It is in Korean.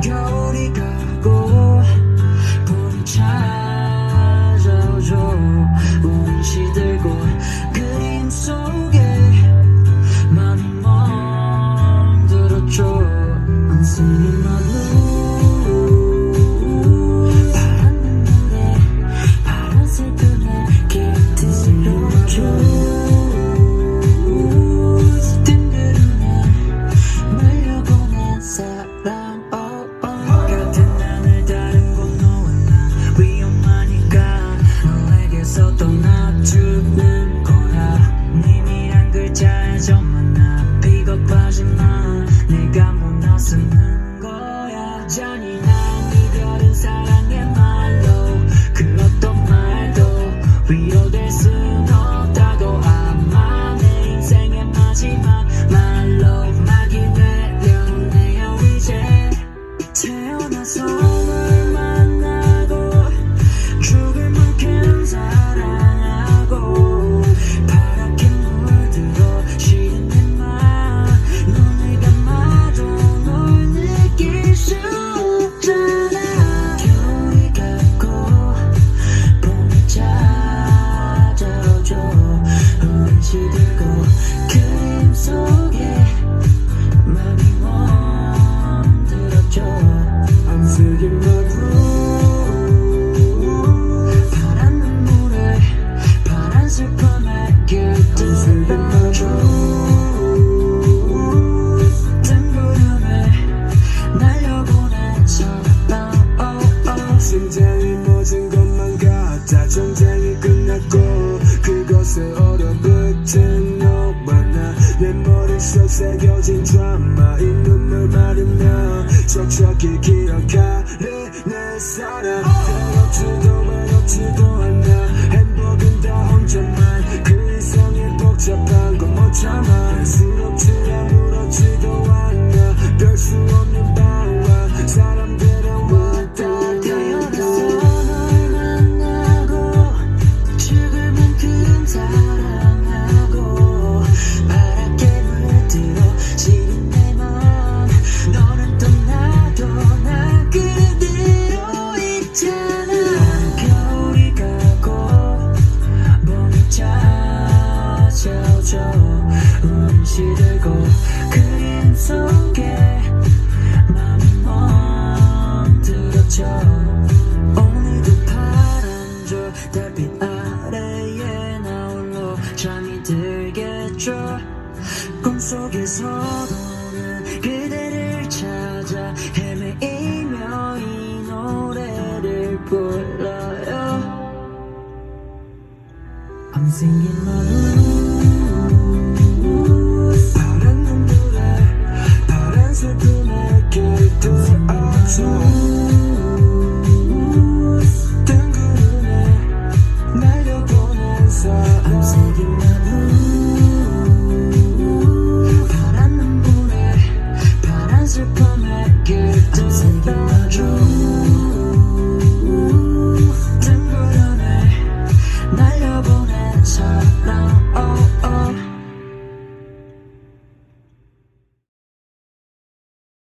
겨울이 가고 봄이 차 so to na 머리 속 새겨진 드라마. 이 눈물 마른 나 척척히 기억하래 내 사랑. 어! 변없지도 말없지도 멈춰 웃는 시들고 그림 속에 마음이 들었 죠？오늘도 파란 줄 달빛 아래에 나 홀로 잠이 들겠죠 꿈속에서도는 그대를 I drew